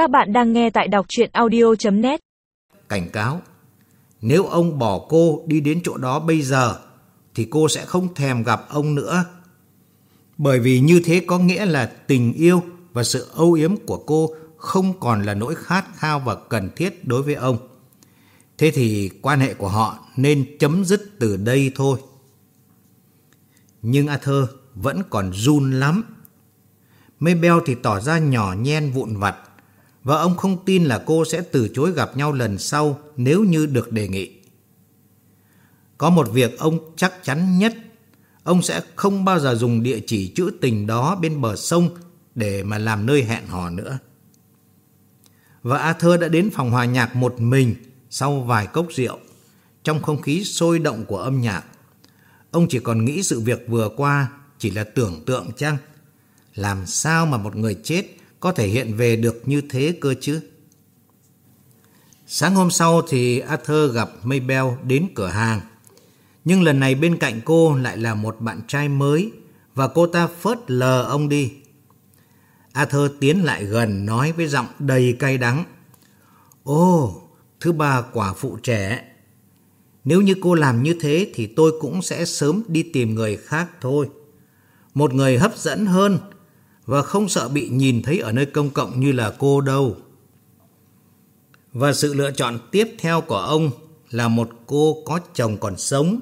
Các bạn đang nghe tại đọc chuyện audio.net Cảnh cáo, nếu ông bỏ cô đi đến chỗ đó bây giờ thì cô sẽ không thèm gặp ông nữa. Bởi vì như thế có nghĩa là tình yêu và sự âu yếm của cô không còn là nỗi khát khao và cần thiết đối với ông. Thế thì quan hệ của họ nên chấm dứt từ đây thôi. Nhưng Arthur vẫn còn run lắm. mabel thì tỏ ra nhỏ nhen vụn vặt và ông không tin là cô sẽ từ chối gặp nhau lần sau nếu như được đề nghị. Có một việc ông chắc chắn nhất, ông sẽ không bao giờ dùng địa chỉ chữ tình đó bên bờ sông để mà làm nơi hẹn hò nữa. Và Arthur đã đến phòng hòa nhạc một mình sau vài cốc rượu, trong không khí sôi động của âm nhạc. Ông chỉ còn nghĩ sự việc vừa qua chỉ là tưởng tượng chăng? Làm sao mà một người chết có thể hiện về được như thế cơ chứ? Sáng hôm sau thì Arthur gặp Maybell đến cửa hàng. Nhưng lần này bên cạnh cô lại là một bạn trai mới và cô ta phớt lờ ông đi. Arthur tiến lại gần nói với giọng đầy cay đắng. Ồ, thứ ba quả phụ trẻ. Nếu như cô làm như thế thì tôi cũng sẽ sớm đi tìm người khác thôi. Một người hấp dẫn hơn và không sợ bị nhìn thấy ở nơi công cộng như là cô đâu. Và sự lựa chọn tiếp theo của ông là một cô có chồng còn sống,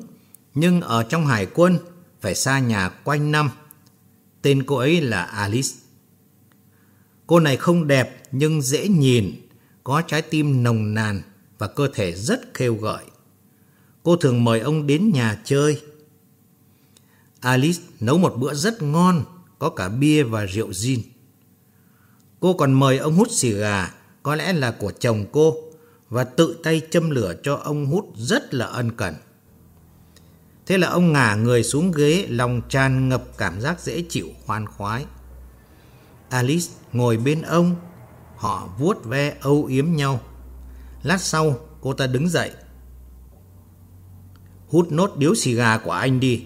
nhưng ở trong hải quân phải xa nhà quanh năm. Tên cô ấy là Alice. Cô này không đẹp nhưng dễ nhìn, có trái tim nồng nàn và cơ thể rất khêu gợi. Cô thường mời ông đến nhà chơi. Alice nấu một bữa rất ngon, có cả bia và rượu gin. Cô còn mời ông hút xì gà, có lẽ là của chồng cô, và tự tay châm lửa cho ông hút rất là ân cần. Thế là ông ngả người xuống ghế, lòng tràn ngập cảm giác dễ chịu khoan khoái. Alice ngồi bên ông, họ vuốt ve âu yếm nhau. Lát sau, cô ta đứng dậy. Hút nốt điếu xì gà của anh đi.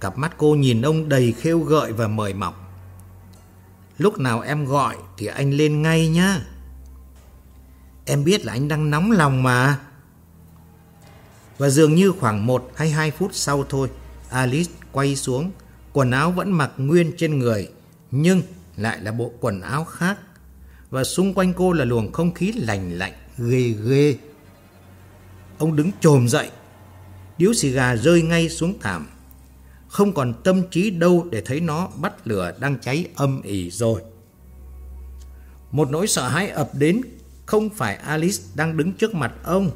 Cặp mắt cô nhìn ông đầy khêu gợi và mời mọc. Lúc nào em gọi thì anh lên ngay nhá. Em biết là anh đang nóng lòng mà. Và dường như khoảng 1 hay 2 phút sau thôi, Alice quay xuống, quần áo vẫn mặc nguyên trên người, nhưng lại là bộ quần áo khác. Và xung quanh cô là luồng không khí lành lạnh, ghê ghê. Ông đứng trồm dậy, điếu xì gà rơi ngay xuống thảm. Không còn tâm trí đâu để thấy nó bắt lửa đang cháy âm ỉ rồi. Một nỗi sợ hãi ập đến không phải Alice đang đứng trước mặt ông,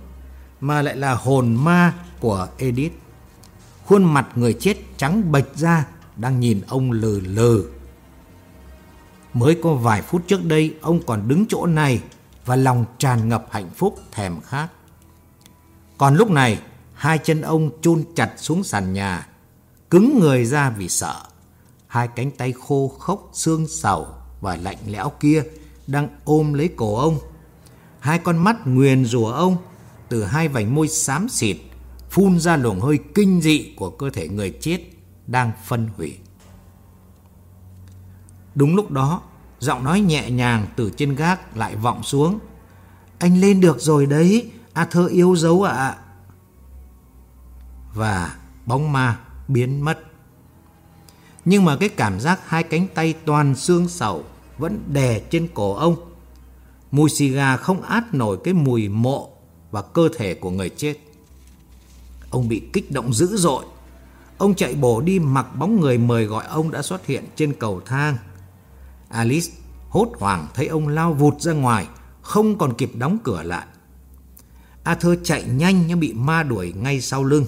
mà lại là hồn ma của Edith. Khuôn mặt người chết trắng bệch ra, đang nhìn ông lừ lừ. Mới có vài phút trước đây, ông còn đứng chỗ này và lòng tràn ngập hạnh phúc thèm khát. Còn lúc này, hai chân ông chôn chặt xuống sàn nhà, cứng người ra vì sợ. Hai cánh tay khô khốc xương sầu và lạnh lẽo kia đang ôm lấy cổ ông. Hai con mắt nguyền rủa ông từ hai vành môi xám xịt phun ra luồng hơi kinh dị của cơ thể người chết đang phân hủy. Đúng lúc đó, giọng nói nhẹ nhàng từ trên gác lại vọng xuống. Anh lên được rồi đấy, a thơ yêu dấu ạ. Và bóng ma biến mất. Nhưng mà cái cảm giác hai cánh tay toàn xương sầu vẫn đè trên cổ ông. Mùi xì gà không át nổi cái mùi mộ và cơ thể của người chết. Ông bị kích động dữ dội. Ông chạy bổ đi mặc bóng người mời gọi ông đã xuất hiện trên cầu thang. Alice hốt hoảng thấy ông lao vụt ra ngoài, không còn kịp đóng cửa lại. Arthur chạy nhanh nhưng bị ma đuổi ngay sau lưng.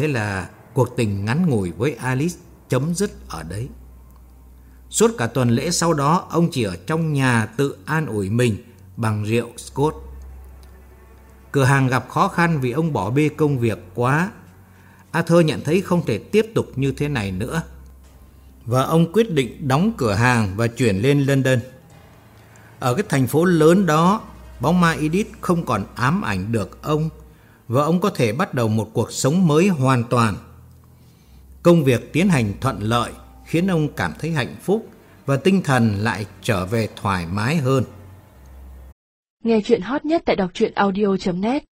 Thế là cuộc tình ngắn ngủi với Alice chấm dứt ở đấy. Suốt cả tuần lễ sau đó, ông chỉ ở trong nhà tự an ủi mình bằng rượu Scott. Cửa hàng gặp khó khăn vì ông bỏ bê công việc quá. Arthur nhận thấy không thể tiếp tục như thế này nữa. Và ông quyết định đóng cửa hàng và chuyển lên London. Ở cái thành phố lớn đó, bóng ma Edith không còn ám ảnh được ông và ông có thể bắt đầu một cuộc sống mới hoàn toàn. Công việc tiến hành thuận lợi khiến ông cảm thấy hạnh phúc và tinh thần lại trở về thoải mái hơn. Nghe chuyện hot nhất tại đọc truyện audio.net